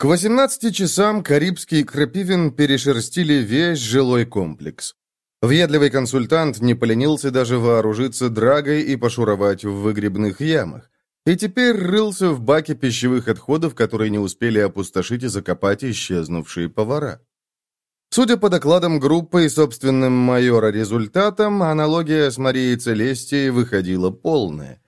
К 18 часам Карибский и Крапивин перешерстили весь жилой комплекс. Въедливый консультант не поленился даже вооружиться драгой и пошуровать в выгребных ямах. И теперь рылся в баке пищевых отходов, которые не успели опустошить и закопать исчезнувшие повара. Судя по докладам группы и собственным майора результатам, аналогия с Марией Целестией выходила полная.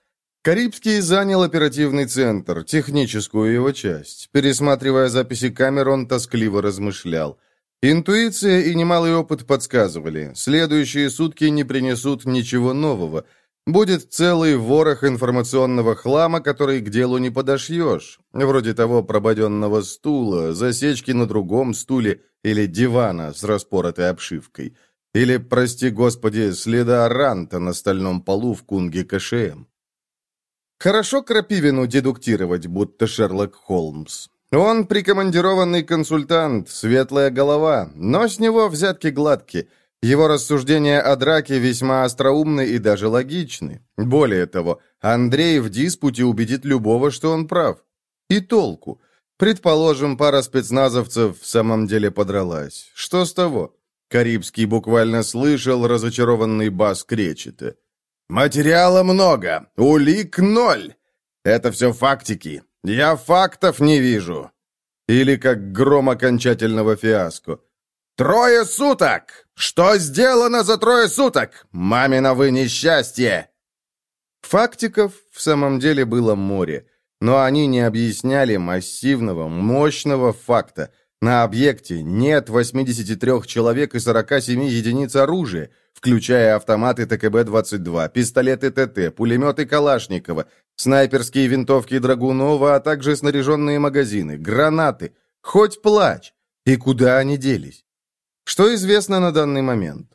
Карибский занял оперативный центр, техническую его часть. Пересматривая записи камер, он тоскливо размышлял. Интуиция и немалый опыт подсказывали. Следующие сутки не принесут ничего нового. Будет целый ворох информационного хлама, который к делу не подошьешь. Вроде того прободенного стула, засечки на другом стуле или дивана с распоротой обшивкой. Или, прости господи, следа ранта на стальном полу в кунге КШМ. Хорошо Крапивину дедуктировать, будто Шерлок Холмс. Он прикомандированный консультант, светлая голова, но с него взятки гладкие. Его рассуждения о драке весьма остроумны и даже логичны. Более того, Андрей в диспуте убедит любого, что он прав. И толку. Предположим, пара спецназовцев в самом деле подралась. Что с того? Карибский буквально слышал разочарованный бас Кречета. Материала много, улик ноль. Это все фактики. Я фактов не вижу. Или как гром окончательного фиаско. Трое суток! Что сделано за трое суток? Мамина вы несчастье! Фактиков в самом деле было море, но они не объясняли массивного, мощного факта. На объекте нет 83 человек и 47 единиц оружия, включая автоматы ТКБ-22, пистолеты ТТ, пулеметы Калашникова, снайперские винтовки Драгунова, а также снаряженные магазины, гранаты. Хоть плачь! И куда они делись? Что известно на данный момент?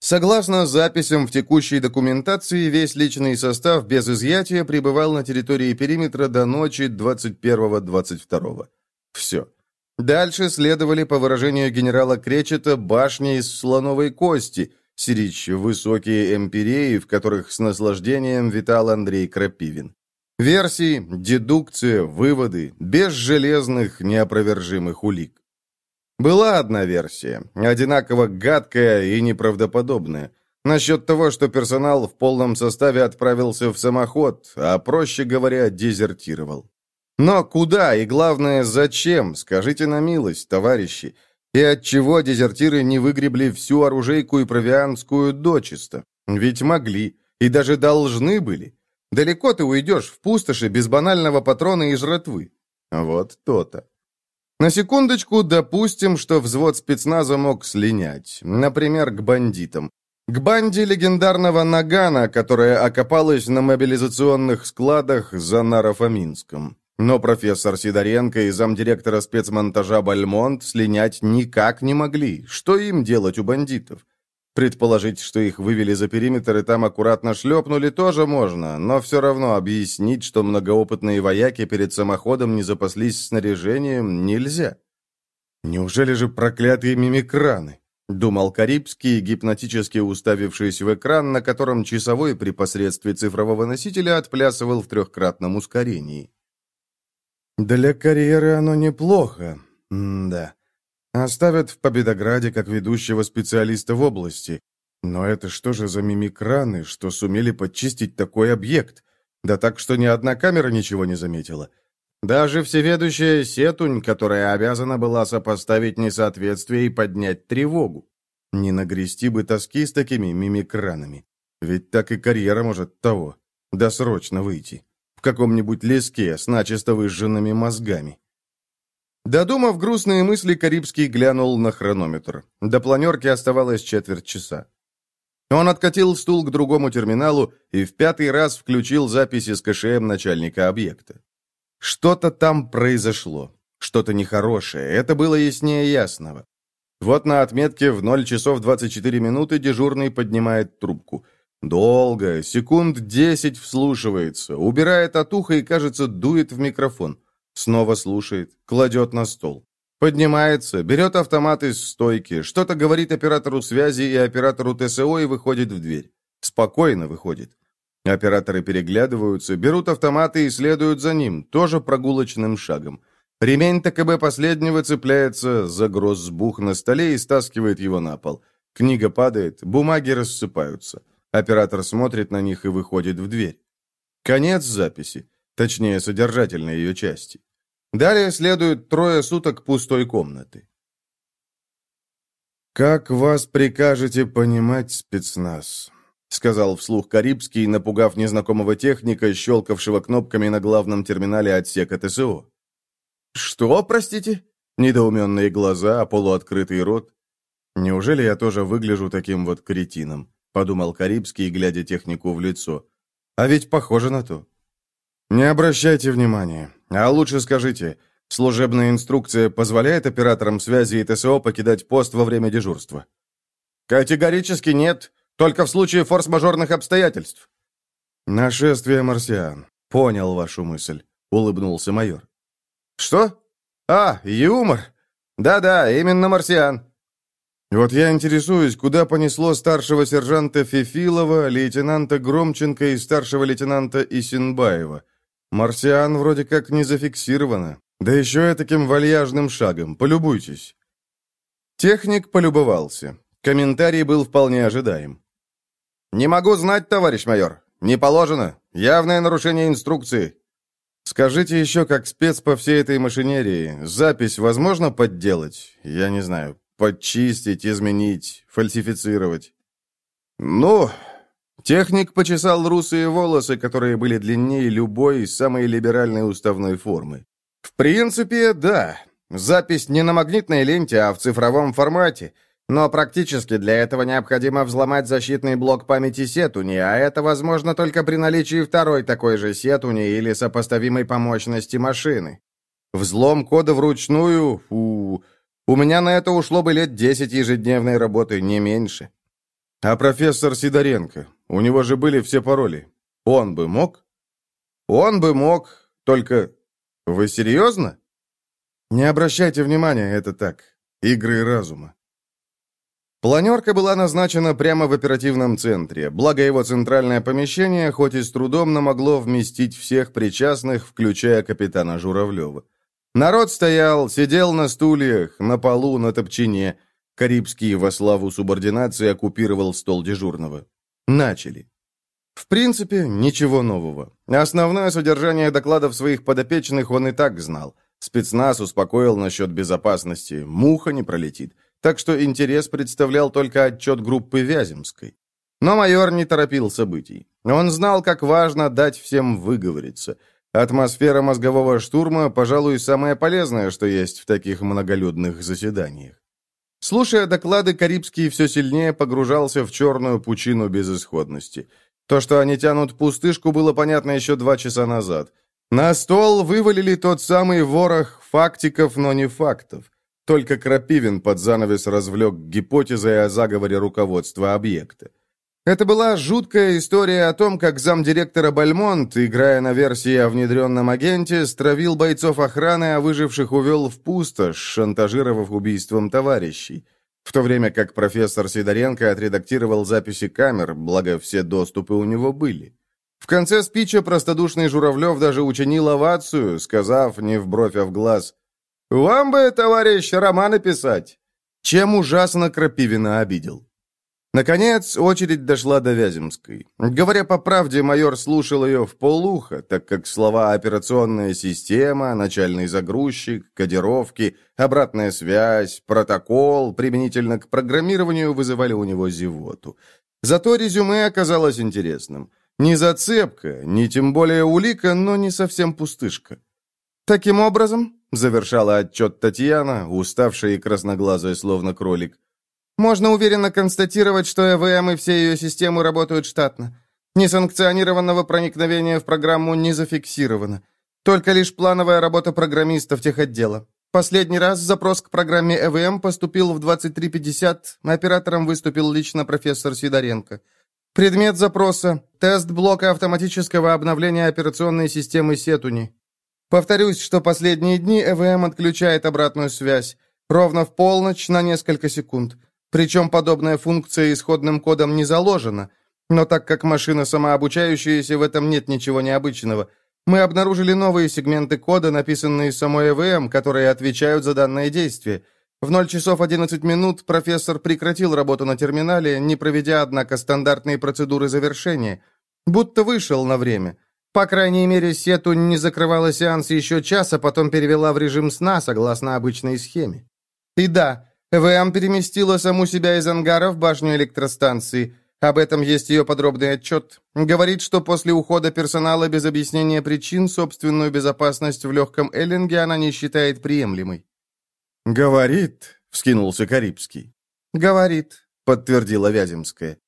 Согласно записям в текущей документации, весь личный состав без изъятия пребывал на территории периметра до ночи 21-22. Все. Дальше следовали, по выражению генерала Кречета, башни из слоновой кости, Сирич высокие эмпиреи, в которых с наслаждением витал Андрей Крапивин. Версии, дедукция, выводы, без железных, неопровержимых улик. Была одна версия, одинаково гадкая и неправдоподобная, насчет того, что персонал в полном составе отправился в самоход, а, проще говоря, дезертировал. Но куда и, главное, зачем, скажите на милость, товарищи, и отчего дезертиры не выгребли всю оружейку и провианскую дочисто? Ведь могли, и даже должны были. Далеко ты уйдешь в пустоши без банального патрона и жратвы. Вот то-то. На секундочку допустим, что взвод спецназа мог слинять. Например, к бандитам. К банде легендарного Нагана, которая окопалась на мобилизационных складах за Нарофоминском. Но профессор Сидоренко и замдиректора спецмонтажа Бальмонт слинять никак не могли. Что им делать у бандитов? Предположить, что их вывели за периметр и там аккуратно шлепнули, тоже можно, но все равно объяснить, что многоопытные вояки перед самоходом не запаслись снаряжением, нельзя. Неужели же проклятые мимикраны? Думал Карибский, гипнотически уставившись в экран, на котором часовой при посредстве цифрового носителя отплясывал в трехкратном ускорении. Для карьеры оно неплохо. М да. Оставят в Победограде как ведущего специалиста в области. Но это что же за мимикраны, что сумели подчистить такой объект? Да так, что ни одна камера ничего не заметила. Даже всеведущая Сетунь, которая обязана была сопоставить несоответствие и поднять тревогу. Не нагрести бы тоски с такими мимикранами. Ведь так и карьера может того. Досрочно выйти в каком-нибудь леске с начисто выжженными мозгами. Додумав грустные мысли, Карибский глянул на хронометр. До планерки оставалось четверть часа. Он откатил стул к другому терминалу и в пятый раз включил записи с КШМ начальника объекта. Что-то там произошло. Что-то нехорошее. Это было яснее ясного. Вот на отметке в 0 часов 24 минуты дежурный поднимает трубку – Долго, секунд десять вслушивается, убирает от уха и, кажется, дует в микрофон. Снова слушает, кладет на стол. Поднимается, берет автомат из стойки, что-то говорит оператору связи и оператору ТСО и выходит в дверь. Спокойно выходит. Операторы переглядываются, берут автоматы и следуют за ним, тоже прогулочным шагом. Ремень ТКБ последнего цепляется за гроссбух на столе и стаскивает его на пол. Книга падает, бумаги рассыпаются. Оператор смотрит на них и выходит в дверь. Конец записи, точнее, содержательной ее части. Далее следует трое суток пустой комнаты. «Как вас прикажете понимать, спецназ?» — сказал вслух Карибский, напугав незнакомого техника, щелкавшего кнопками на главном терминале отсека ТСО. «Что, простите?» Недоуменные глаза, полуоткрытый рот. «Неужели я тоже выгляжу таким вот кретином?» — подумал Карибский, глядя технику в лицо. «А ведь похоже на то». «Не обращайте внимания. А лучше скажите, служебная инструкция позволяет операторам связи и ТСО покидать пост во время дежурства?» «Категорически нет. Только в случае форс-мажорных обстоятельств». «Нашествие марсиан. Понял вашу мысль», — улыбнулся майор. «Что? А, юмор. Да-да, именно марсиан». «Вот я интересуюсь, куда понесло старшего сержанта Фефилова, лейтенанта Громченко и старшего лейтенанта Исинбаева. Марсиан вроде как не зафиксировано. Да еще и таким вальяжным шагом. Полюбуйтесь». Техник полюбовался. Комментарий был вполне ожидаем. «Не могу знать, товарищ майор. Не положено. Явное нарушение инструкции. Скажите еще, как спец по всей этой машинерии, запись возможно подделать? Я не знаю, подчистить, изменить, фальсифицировать?» «Ну...» Техник почесал русые волосы, которые были длиннее любой самой либеральной уставной формы. «В принципе, да. Запись не на магнитной ленте, а в цифровом формате. Но практически для этого необходимо взломать защитный блок памяти Сетуни, а это возможно только при наличии второй такой же Сетуни или сопоставимой по мощности машины. Взлом кода вручную, фу, у меня на это ушло бы лет 10 ежедневной работы, не меньше. А профессор Сидоренко, у него же были все пароли. Он бы мог? Он бы мог, только... Вы серьезно? Не обращайте внимания, это так, игры разума. Планерка была назначена прямо в оперативном центре, благо его центральное помещение, хоть и с трудом, но могло вместить всех причастных, включая капитана Журавлева. Народ стоял, сидел на стульях, на полу, на топчине. Карибский во славу субординации оккупировал стол дежурного. Начали. В принципе, ничего нового. Основное содержание докладов своих подопечных он и так знал. Спецназ успокоил насчет безопасности, муха не пролетит так что интерес представлял только отчет группы Вяземской. Но майор не торопил событий. Он знал, как важно дать всем выговориться. Атмосфера мозгового штурма, пожалуй, самое полезное, что есть в таких многолюдных заседаниях. Слушая доклады, Карибский все сильнее погружался в черную пучину безысходности. То, что они тянут пустышку, было понятно еще два часа назад. На стол вывалили тот самый ворох фактиков, но не фактов. Только Крапивин под занавес развлек гипотезой о заговоре руководства объекта. Это была жуткая история о том, как замдиректора Бальмонт, играя на версии о внедренном агенте, стравил бойцов охраны, а выживших увел в пустошь, шантажировав убийством товарищей. В то время как профессор Сидоренко отредактировал записи камер, благо все доступы у него были. В конце спича простодушный Журавлев даже учинил овацию, сказав не в бровь, а в глаз «Вам бы, товарищ, романы писать!» Чем ужасно Крапивина обидел. Наконец, очередь дошла до Вяземской. Говоря по правде, майор слушал ее в полуха, так как слова «операционная система», «начальный загрузчик», «кодировки», «обратная связь», «протокол» применительно к программированию вызывали у него зевоту. Зато резюме оказалось интересным. Не зацепка, не тем более улика, но не совсем пустышка. Таким образом, — завершала отчет Татьяна, уставшая и красноглазая, словно кролик. «Можно уверенно констатировать, что ЭВМ и все ее системы работают штатно. Несанкционированного проникновения в программу не зафиксировано. Только лишь плановая работа программистов техотдела. Последний раз запрос к программе ЭВМ поступил в 23.50, оператором выступил лично профессор Сидоренко. Предмет запроса – тест блока автоматического обновления операционной системы Сетуни. Повторюсь, что последние дни ЭВМ отключает обратную связь. Ровно в полночь на несколько секунд. Причем подобная функция исходным кодом не заложена. Но так как машина самообучающаяся, в этом нет ничего необычного. Мы обнаружили новые сегменты кода, написанные самой ЭВМ, которые отвечают за данное действие. В 0 часов 11 минут профессор прекратил работу на терминале, не проведя, однако, стандартные процедуры завершения. Будто вышел на время. По крайней мере, Сету не закрывала сеанс еще час, а потом перевела в режим сна, согласно обычной схеме. И да, ЭВМ переместила саму себя из ангара в башню электростанции. Об этом есть ее подробный отчет. Говорит, что после ухода персонала без объяснения причин собственную безопасность в легком Эллинге она не считает приемлемой. «Говорит», — вскинулся Карибский. «Говорит», — подтвердила Вяземская.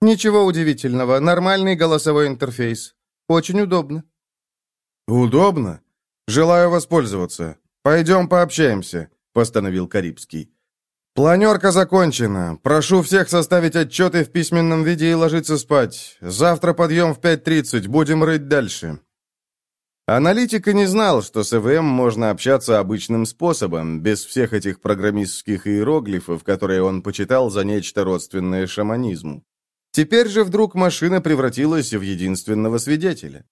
«Ничего удивительного. Нормальный голосовой интерфейс. Очень удобно». «Удобно? Желаю воспользоваться. Пойдем пообщаемся», — постановил Карибский. «Планерка закончена. Прошу всех составить отчеты в письменном виде и ложиться спать. Завтра подъем в 5.30. Будем рыть дальше». Аналитик и не знал, что с ЭВМ можно общаться обычным способом, без всех этих программистских иероглифов, которые он почитал за нечто родственное шаманизму. Теперь же вдруг машина превратилась в единственного свидетеля.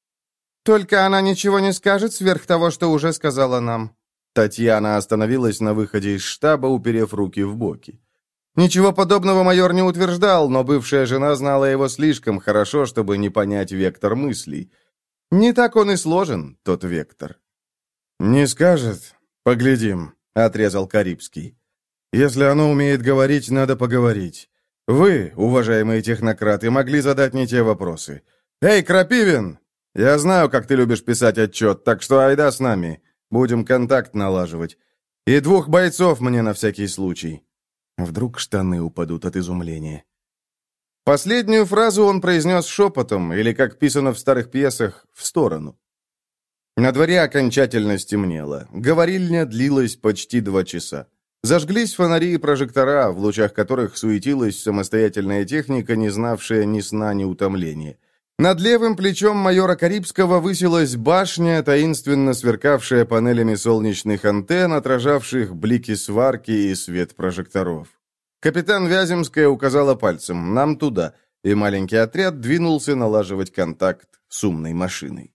«Только она ничего не скажет сверх того, что уже сказала нам», Татьяна остановилась на выходе из штаба, уперев руки в боки. Ничего подобного майор не утверждал, но бывшая жена знала его слишком хорошо, чтобы не понять вектор мыслей. Не так он и сложен, тот вектор. «Не скажет? Поглядим», — отрезал Карибский. «Если оно умеет говорить, надо поговорить. Вы, уважаемые технократы, могли задать не те вопросы. Эй, Крапивин! Я знаю, как ты любишь писать отчет, так что айда с нами. Будем контакт налаживать. И двух бойцов мне на всякий случай. Вдруг штаны упадут от изумления. Последнюю фразу он произнес шепотом, или, как писано в старых пьесах, в сторону. На дворе окончательно стемнело. Говорильня длилась почти два часа. Зажглись фонари и прожектора, в лучах которых суетилась самостоятельная техника, не знавшая ни сна, ни утомления. Над левым плечом майора Карибского высилась башня, таинственно сверкавшая панелями солнечных антенн, отражавших блики сварки и свет прожекторов. Капитан Вяземская указала пальцем «нам туда», и маленький отряд двинулся налаживать контакт с умной машиной.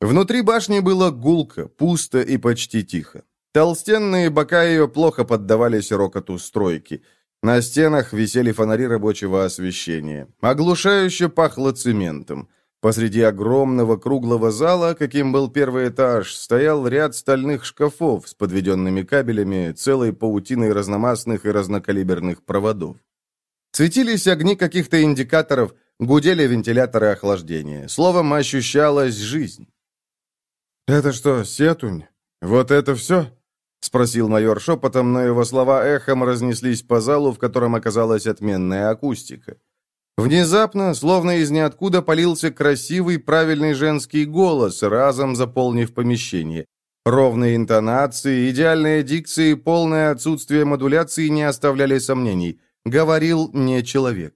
Внутри башни было гулко, пусто и почти тихо. Толстенные бока ее плохо поддавались рокоту стройки – на стенах висели фонари рабочего освещения. Оглушающе пахло цементом. Посреди огромного круглого зала, каким был первый этаж, стоял ряд стальных шкафов с подведенными кабелями, целой паутиной разномастных и разнокалиберных проводов. Светились огни каких-то индикаторов, гудели вентиляторы охлаждения. Словом, ощущалась жизнь. «Это что, сетунь? Вот это все?» — спросил майор шепотом, но его слова эхом разнеслись по залу, в котором оказалась отменная акустика. Внезапно, словно из ниоткуда, полился красивый, правильный женский голос, разом заполнив помещение. Ровные интонации, идеальная дикция и полное отсутствие модуляции не оставляли сомнений. Говорил не человек.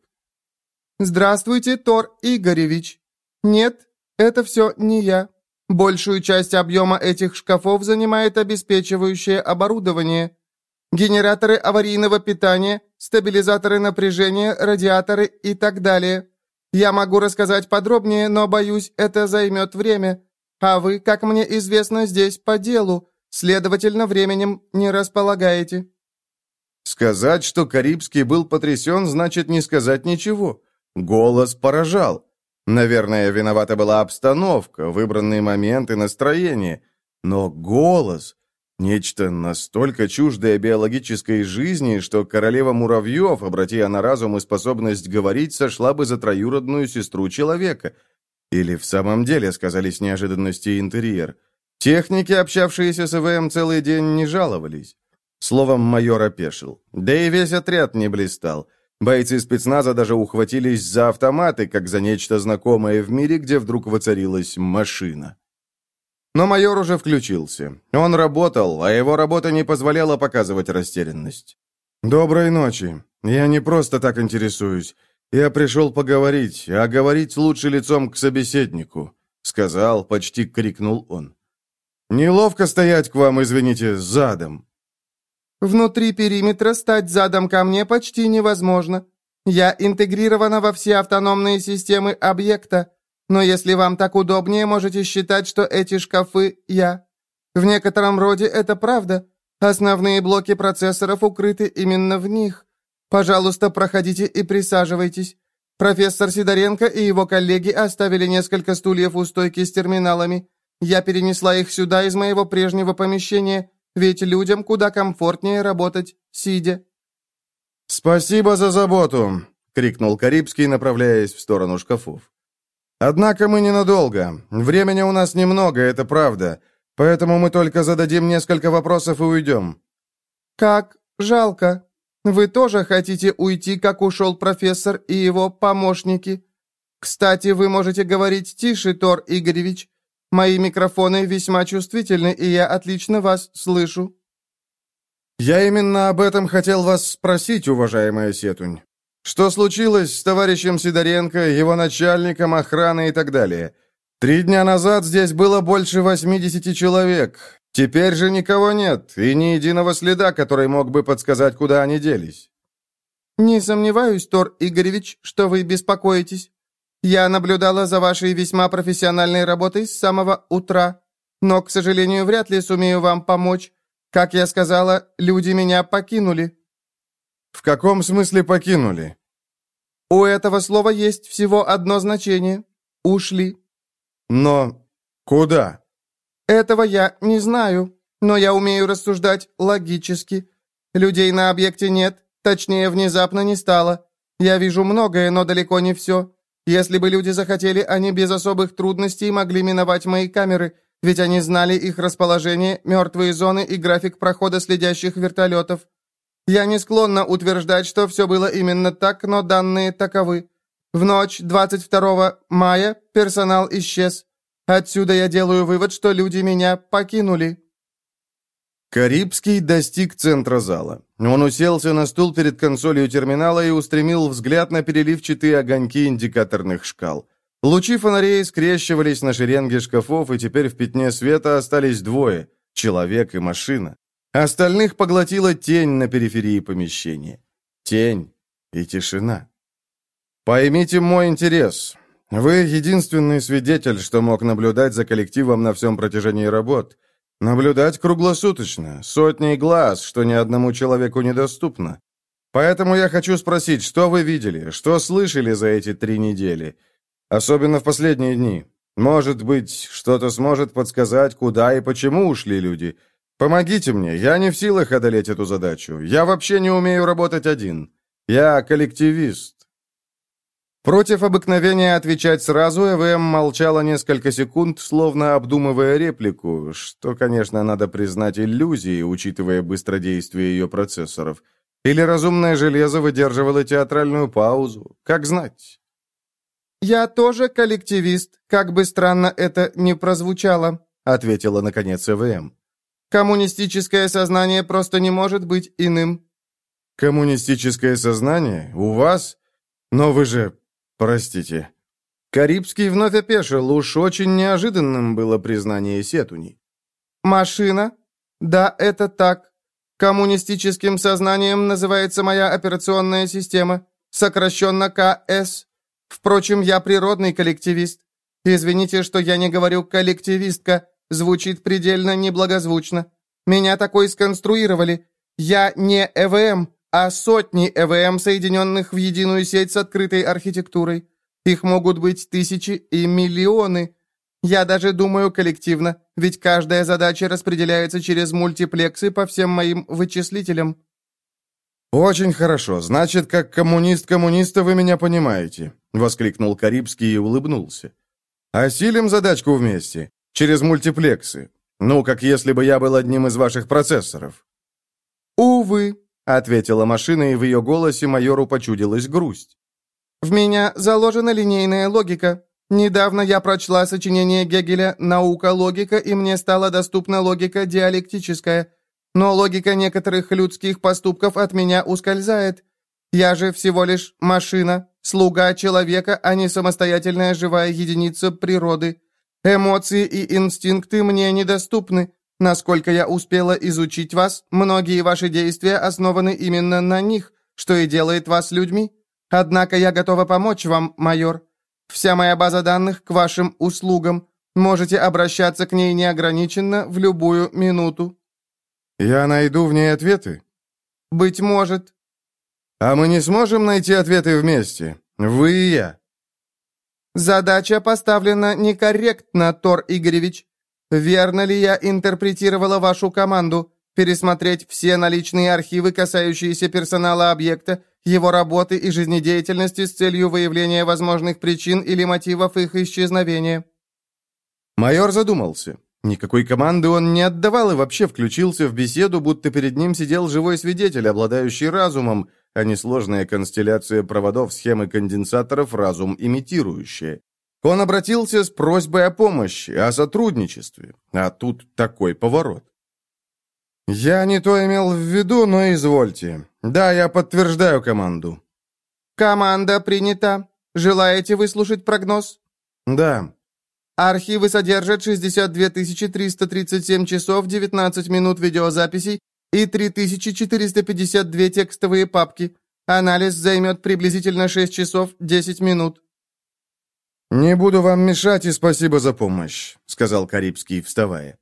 «Здравствуйте, Тор Игоревич. Нет, это все не я. Большую часть объема этих шкафов занимает обеспечивающее оборудование. Генераторы аварийного питания, стабилизаторы напряжения, радиаторы и так далее. Я могу рассказать подробнее, но, боюсь, это займет время. А вы, как мне известно, здесь по делу, следовательно, временем не располагаете». Сказать, что Карибский был потрясен, значит не сказать ничего. Голос поражал. Наверное, виновата была обстановка, выбранный момент и настроение. Но голос... Нечто настолько чуждое биологической жизни, что королева муравьев, обрати она разум и способность говорить, сошла бы за троюродную сестру человека. Или в самом деле сказались неожиданности и интерьер. Техники, общавшиеся с ИВМ целый день, не жаловались. Словом, майор опешил. Да и весь отряд не блистал. Бойцы спецназа даже ухватились за автоматы, как за нечто знакомое в мире, где вдруг воцарилась машина. Но майор уже включился. Он работал, а его работа не позволяла показывать растерянность. «Доброй ночи. Я не просто так интересуюсь. Я пришел поговорить, а говорить лучше лицом к собеседнику», — сказал, почти крикнул он. «Неловко стоять к вам, извините, задом. Внутри периметра стать задом ко мне почти невозможно. Я интегрирована во все автономные системы объекта. Но если вам так удобнее, можете считать, что эти шкафы — я. В некотором роде это правда. Основные блоки процессоров укрыты именно в них. Пожалуйста, проходите и присаживайтесь. Профессор Сидоренко и его коллеги оставили несколько стульев у стойки с терминалами. Я перенесла их сюда из моего прежнего помещения, ведь людям куда комфортнее работать, сидя». «Спасибо за заботу!» — крикнул Карибский, направляясь в сторону шкафов. «Однако мы ненадолго. Времени у нас немного, это правда. Поэтому мы только зададим несколько вопросов и уйдем». «Как жалко. Вы тоже хотите уйти, как ушел профессор и его помощники? Кстати, вы можете говорить тише, Тор Игоревич. Мои микрофоны весьма чувствительны, и я отлично вас слышу». «Я именно об этом хотел вас спросить, уважаемая Сетунь. Что случилось с товарищем Сидоренко, его начальником охраны и так далее? Три дня назад здесь было больше 80 человек. Теперь же никого нет, и ни единого следа, который мог бы подсказать, куда они делись. «Не сомневаюсь, Тор Игоревич, что вы беспокоитесь. Я наблюдала за вашей весьма профессиональной работой с самого утра, но, к сожалению, вряд ли сумею вам помочь. Как я сказала, люди меня покинули. «В каком смысле покинули?» «У этого слова есть всего одно значение. Ушли». «Но куда?» «Этого я не знаю, но я умею рассуждать логически. Людей на объекте нет, точнее, внезапно не стало. Я вижу многое, но далеко не все. Если бы люди захотели, они без особых трудностей могли миновать мои камеры, ведь они знали их расположение, мертвые зоны и график прохода следящих вертолетов. Я не склонна утверждать, что все было именно так, но данные таковы. В ночь 22 мая персонал исчез. Отсюда я делаю вывод, что люди меня покинули». Карибский достиг центра зала. Он уселся на стул перед консолью терминала и устремил взгляд на переливчатые огоньки индикаторных шкал. Лучи фонарей скрещивались на шеренге шкафов, и теперь в пятне света остались двое — человек и машина. Остальных поглотила тень на периферии помещения. Тень и тишина. Поймите мой интерес. Вы единственный свидетель, что мог наблюдать за коллективом на всем протяжении работ. Наблюдать круглосуточно, сотни глаз, что ни одному человеку недоступно. Поэтому я хочу спросить, что вы видели, что слышали за эти три недели? Особенно в последние дни. Может быть, что-то сможет подсказать, куда и почему ушли люди – Помогите мне, я не в силах одолеть эту задачу. Я вообще не умею работать один. Я коллективист. Против обыкновения отвечать сразу, ЭВМ молчала несколько секунд, словно обдумывая реплику, что, конечно, надо признать иллюзией, учитывая быстродействие ее процессоров. Или разумное железо выдерживало театральную паузу, как знать. «Я тоже коллективист, как бы странно это ни прозвучало», ответила, наконец, ЭВМ. Коммунистическое сознание просто не может быть иным». «Коммунистическое сознание? У вас? Но вы же... Простите». Карибский вновь опешил, уж очень неожиданным было признание Сетуни. «Машина? Да, это так. Коммунистическим сознанием называется моя операционная система, сокращенно КС. Впрочем, я природный коллективист. Извините, что я не говорю «коллективистка», Звучит предельно неблагозвучно. Меня такой сконструировали. Я не ЭВМ, а сотни ЭВМ, соединенных в единую сеть с открытой архитектурой. Их могут быть тысячи и миллионы. Я даже думаю коллективно, ведь каждая задача распределяется через мультиплексы по всем моим вычислителям. «Очень хорошо. Значит, как коммунист коммуниста вы меня понимаете», — воскликнул Карибский и улыбнулся. «Осилим задачку вместе. Через мультиплексы. Ну, как если бы я был одним из ваших процессоров». «Увы», — ответила машина, и в ее голосе майору почудилась грусть. «В меня заложена линейная логика. Недавно я прочла сочинение Гегеля «Наука логика», и мне стала доступна логика диалектическая. Но логика некоторых людских поступков от меня ускользает. Я же всего лишь машина, слуга человека, а не самостоятельная живая единица природы. Эмоции и инстинкты мне недоступны. Насколько я успела изучить вас, многие ваши действия основаны именно на них, что и делает вас людьми. Однако я готова помочь вам, майор. Вся моя база данных к вашим услугам. Можете обращаться к ней неограниченно в любую минуту». «Я найду в ней ответы?» «Быть может». «А мы не сможем найти ответы вместе? Вы и я?» «Задача поставлена некорректно, Тор Игоревич. Верно ли я интерпретировала вашу команду? Пересмотреть все наличные архивы, касающиеся персонала объекта, его работы и жизнедеятельности с целью выявления возможных причин или мотивов их исчезновения». Майор задумался. Никакой команды он не отдавал и вообще включился в беседу, будто перед ним сидел живой свидетель, обладающий разумом, а не сложная констелляция проводов, схемы конденсаторов, разум имитирующая. Он обратился с просьбой о помощи, о сотрудничестве, а тут такой поворот. «Я не то имел в виду, но извольте. Да, я подтверждаю команду». «Команда принята. Желаете выслушать прогноз?» «Да». Архивы содержат 62 337 часов 19 минут видеозаписей и 3452 текстовые папки. Анализ займет приблизительно 6 часов 10 минут. «Не буду вам мешать и спасибо за помощь», — сказал Карибский, вставая.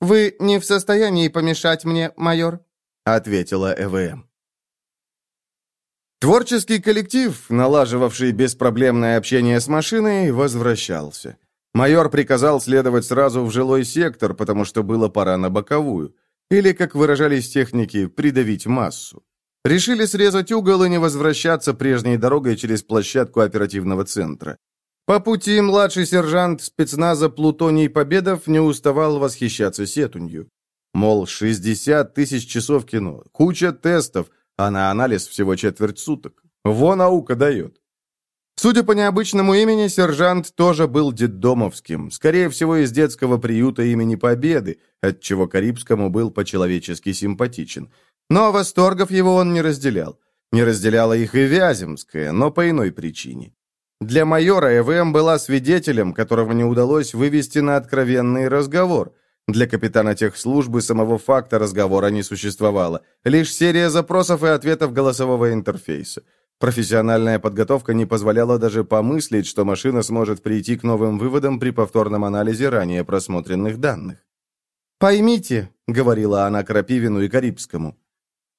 «Вы не в состоянии помешать мне, майор», — ответила ЭВМ. Творческий коллектив, налаживавший беспроблемное общение с машиной, возвращался. Майор приказал следовать сразу в жилой сектор, потому что было пора на боковую. Или, как выражались техники, придавить массу. Решили срезать угол и не возвращаться прежней дорогой через площадку оперативного центра. По пути младший сержант спецназа Плутоний Победов не уставал восхищаться сетунью. Мол, 60 тысяч часов кино, куча тестов, а на анализ всего четверть суток. Во наука дает. Судя по необычному имени, сержант тоже был детдомовским, скорее всего, из детского приюта имени Победы, отчего Карибскому был по-человечески симпатичен. Но восторгов его он не разделял. Не разделяла их и Вяземская, но по иной причине. Для майора ЭВМ была свидетелем, которого не удалось вывести на откровенный разговор. Для капитана техслужбы самого факта разговора не существовало. Лишь серия запросов и ответов голосового интерфейса. Профессиональная подготовка не позволяла даже помыслить, что машина сможет прийти к новым выводам при повторном анализе ранее просмотренных данных. «Поймите», — говорила она Крапивину и Карибскому,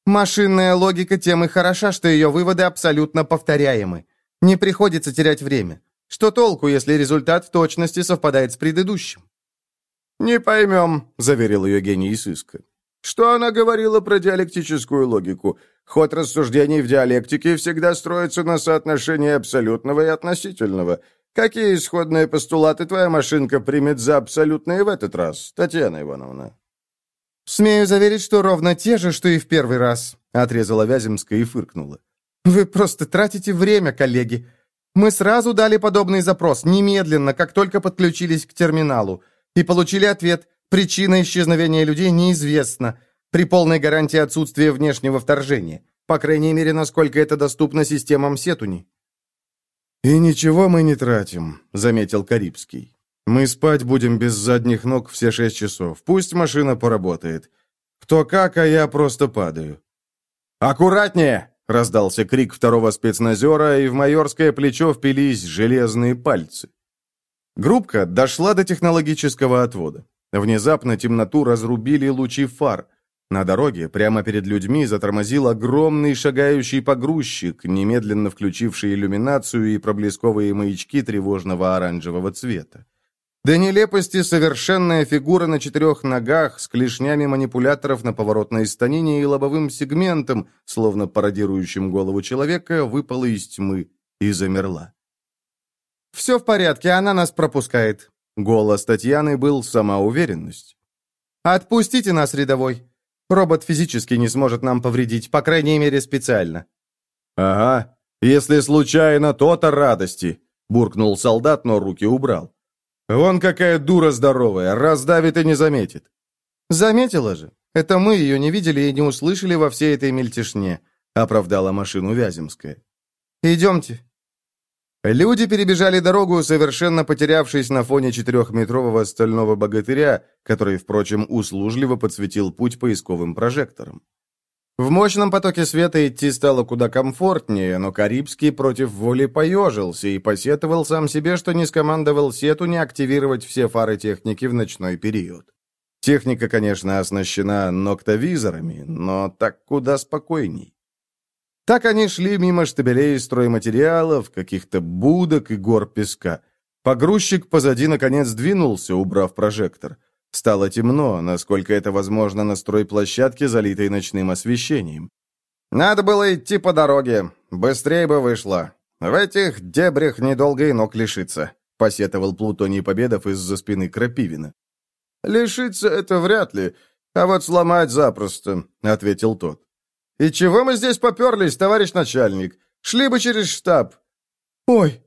«машинная логика тем и хороша, что ее выводы абсолютно повторяемы. Не приходится терять время. Что толку, если результат в точности совпадает с предыдущим?» «Не поймем», — заверил ее гений сыска. «Что она говорила про диалектическую логику? Ход рассуждений в диалектике всегда строится на соотношении абсолютного и относительного. Какие исходные постулаты твоя машинка примет за абсолютные в этот раз, Татьяна Ивановна?» «Смею заверить, что ровно те же, что и в первый раз», — отрезала Вяземская и фыркнула. «Вы просто тратите время, коллеги. Мы сразу дали подобный запрос, немедленно, как только подключились к терминалу, и получили ответ «Причина исчезновения людей неизвестна при полной гарантии отсутствия внешнего вторжения. По крайней мере, насколько это доступно системам Сетуни. «И ничего мы не тратим», — заметил Карибский. «Мы спать будем без задних ног все шесть часов. Пусть машина поработает. Кто как, а я просто падаю». «Аккуратнее!» — раздался крик второго спецназера, и в майорское плечо впились железные пальцы. Группка дошла до технологического отвода. Внезапно темноту разрубили лучи фар. На дороге, прямо перед людьми, затормозил огромный шагающий погрузчик, немедленно включивший иллюминацию и проблесковые маячки тревожного оранжевого цвета. До нелепости совершенная фигура на четырех ногах с клешнями манипуляторов на поворотной станине и лобовым сегментом, словно пародирующим голову человека, выпала из тьмы и замерла. «Все в порядке, она нас пропускает». Голос Татьяны был сама уверенность. «Отпустите нас, рядовой. Робот физически не сможет нам повредить, по крайней мере, специально». «Ага, если случайно, то-то радости», — буркнул солдат, но руки убрал. «Вон какая дура здоровая, раздавит и не заметит». «Заметила же. Это мы ее не видели и не услышали во всей этой мельтешне», — оправдала машину Вяземская. «Идемте, Люди перебежали дорогу, совершенно потерявшись на фоне четырехметрового стального богатыря, который, впрочем, услужливо подсветил путь поисковым прожектором. В мощном потоке света идти стало куда комфортнее, но Карибский против воли поежился и посетовал сам себе, что не скомандовал Сету не активировать все фары техники в ночной период. Техника, конечно, оснащена ноктовизорами, но так куда спокойней. Так они шли мимо штабелей стройматериалов, каких-то будок и гор песка. Погрузчик позади наконец двинулся, убрав прожектор. Стало темно, насколько это возможно на стройплощадке, залитой ночным освещением. «Надо было идти по дороге. Быстрее бы вышло. В этих дебрях недолго и ног лишиться», — посетовал Плутоний Победов из-за спины Крапивина. «Лишиться — это вряд ли, а вот сломать запросто», — ответил тот. «И чего мы здесь поперлись, товарищ начальник? Шли бы через штаб». «Ой,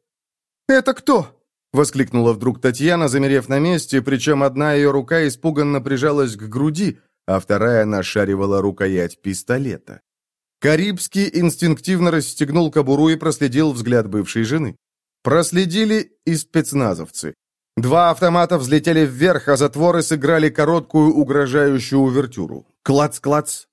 это кто?» — воскликнула вдруг Татьяна, замерев на месте, причем одна ее рука испуганно прижалась к груди, а вторая нашаривала рукоять пистолета. Карибский инстинктивно расстегнул кобуру и проследил взгляд бывшей жены. Проследили и спецназовцы. Два автомата взлетели вверх, а затворы сыграли короткую угрожающую увертюру. Клац-клац.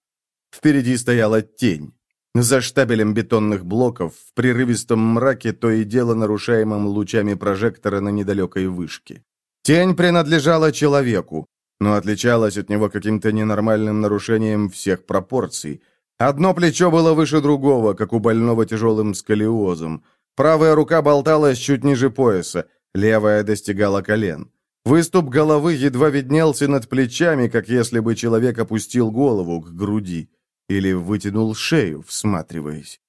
Впереди стояла тень. За штабелем бетонных блоков, в прерывистом мраке, то и дело нарушаемым лучами прожектора на недалекой вышке. Тень принадлежала человеку, но отличалась от него каким-то ненормальным нарушением всех пропорций. Одно плечо было выше другого, как у больного тяжелым сколиозом. Правая рука болталась чуть ниже пояса, левая достигала колен. Выступ головы едва виднелся над плечами, как если бы человек опустил голову к груди или вытянул шею, всматриваясь.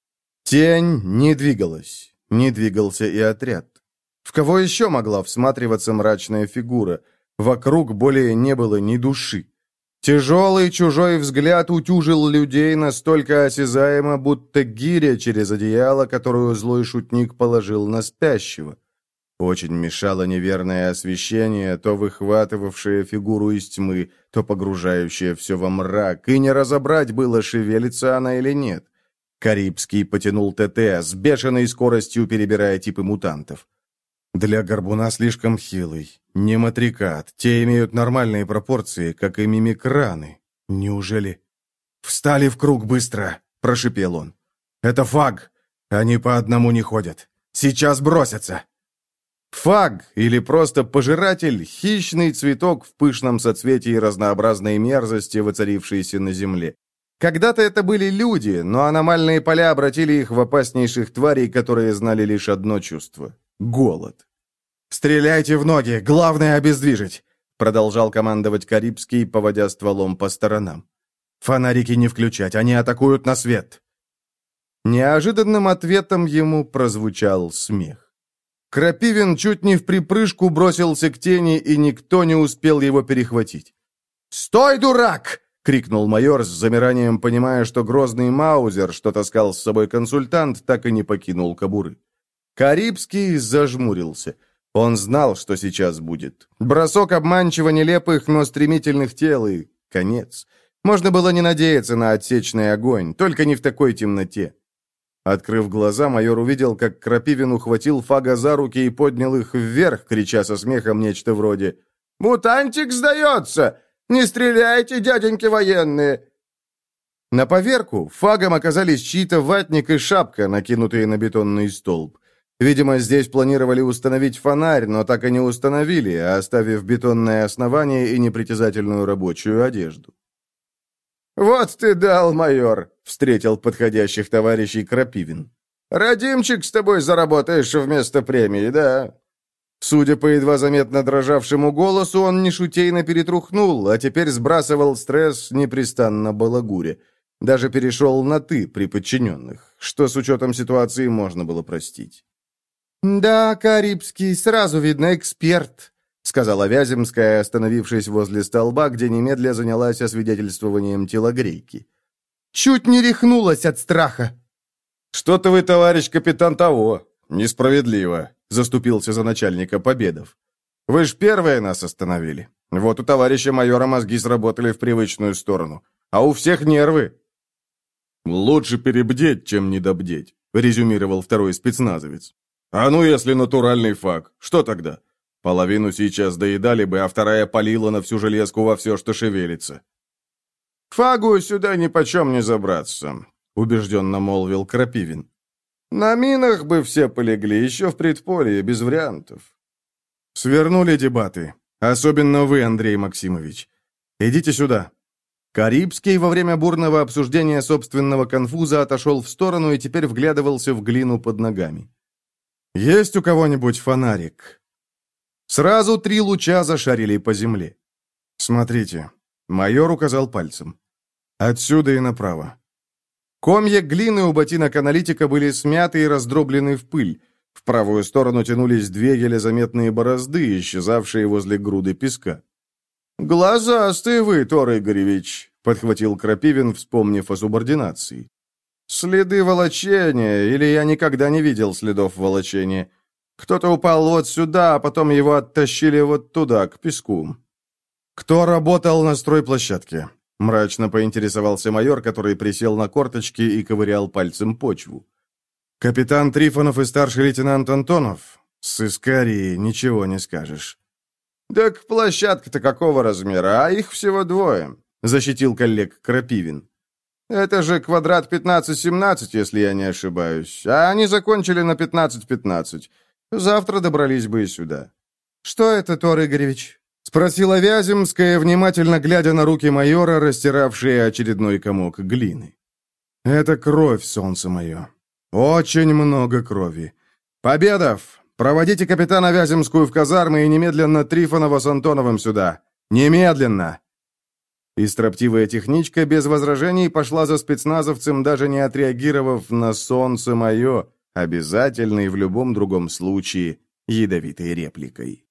Тень не двигалась, не двигался и отряд. В кого еще могла всматриваться мрачная фигура? Вокруг более не было ни души. Тяжелый чужой взгляд утюжил людей настолько осязаемо, будто гиря через одеяло, которую злой шутник положил на спящего. Очень мешало неверное освещение, то выхватывавшее фигуру из тьмы, то погружающее все во мрак, и не разобрать было, шевелится она или нет. Карибский потянул ТТ, с бешеной скоростью перебирая типы мутантов. Для горбуна слишком хилый. Не матрикат. Те имеют нормальные пропорции, как и мимикраны. Неужели... «Встали в круг быстро!» — прошипел он. «Это фаг. Они по одному не ходят. Сейчас бросятся!» Фаг, или просто пожиратель, хищный цветок в пышном соцветии разнообразной мерзости, воцарившейся на земле. Когда-то это были люди, но аномальные поля обратили их в опаснейших тварей, которые знали лишь одно чувство — голод. «Стреляйте в ноги, главное обездвижить!» Продолжал командовать Карибский, поводя стволом по сторонам. «Фонарики не включать, они атакуют на свет!» Неожиданным ответом ему прозвучал смех. Крапивин чуть не в припрыжку бросился к тени, и никто не успел его перехватить. «Стой, дурак!» — крикнул майор с замиранием, понимая, что грозный Маузер, что таскал с собой консультант, так и не покинул кобуры. Карибский зажмурился. Он знал, что сейчас будет. Бросок обманчиво нелепых, но стремительных тел и конец. Можно было не надеяться на отсечный огонь, только не в такой темноте. Открыв глаза, майор увидел, как Крапивин ухватил Фага за руки и поднял их вверх, крича со смехом нечто вроде «Мутантик сдается! Не стреляйте, дяденьки военные!» На поверку Фагом оказались чьи-то ватник и шапка, накинутые на бетонный столб. Видимо, здесь планировали установить фонарь, но так и не установили, оставив бетонное основание и непритязательную рабочую одежду. «Вот ты дал, майор!» — встретил подходящих товарищей Крапивин. «Родимчик с тобой заработаешь вместо премии, да?» Судя по едва заметно дрожавшему голосу, он не шутейно перетрухнул, а теперь сбрасывал стресс непрестанно балагуре. Даже перешел на «ты» при подчиненных, что с учетом ситуации можно было простить. «Да, Карибский, сразу видно эксперт», сказала Вяземская, остановившись возле столба, где немедля занялась освидетельствованием телогрейки. «Чуть не рехнулась от страха!» «Что-то вы, товарищ капитан, того. Несправедливо», — заступился за начальника Победов. «Вы ж первые нас остановили. Вот у товарища майора мозги сработали в привычную сторону, а у всех нервы». «Лучше перебдеть, чем недобдеть», — резюмировал второй спецназовец. «А ну, если натуральный факт, что тогда? Половину сейчас доедали бы, а вторая полила на всю железку во все, что шевелится. «Фагу сюда ни почем не забраться», — убежденно молвил Крапивин. «На минах бы все полегли, еще в предполье, без вариантов». Свернули дебаты. Особенно вы, Андрей Максимович. Идите сюда. Карибский во время бурного обсуждения собственного конфуза отошел в сторону и теперь вглядывался в глину под ногами. «Есть у кого-нибудь фонарик?» Сразу три луча зашарили по земле. «Смотрите». Майор указал пальцем. «Отсюда и направо». Комья глины у ботинок аналитика были смяты и раздроблены в пыль. В правую сторону тянулись две еле заметные борозды, исчезавшие возле груды песка. «Глазастый вы, Тор Игоревич», — подхватил Крапивин, вспомнив о субординации. «Следы волочения, или я никогда не видел следов волочения. Кто-то упал вот сюда, а потом его оттащили вот туда, к песку». «Кто работал на стройплощадке?» — мрачно поинтересовался майор, который присел на корточки и ковырял пальцем почву. «Капитан Трифонов и старший лейтенант Антонов? С Искарии ничего не скажешь». «Так площадка-то какого размера, а их всего двое», — защитил коллег Крапивин. «Это же квадрат 15-17, если я не ошибаюсь, а они закончили на 15-15. Завтра добрались бы и сюда». «Что это, Тор Игоревич?» — спросила Вяземская, внимательно глядя на руки майора, растиравшие очередной комок глины. «Это кровь, солнце мое. Очень много крови. Победов! Проводите капитана Вяземскую в казармы и немедленно Трифонова с Антоновым сюда. Немедленно!» И строптивая техничка без возражений пошла за спецназовцем, даже не отреагировав на солнце мое, обязательной в любом другом случае ядовитой репликой.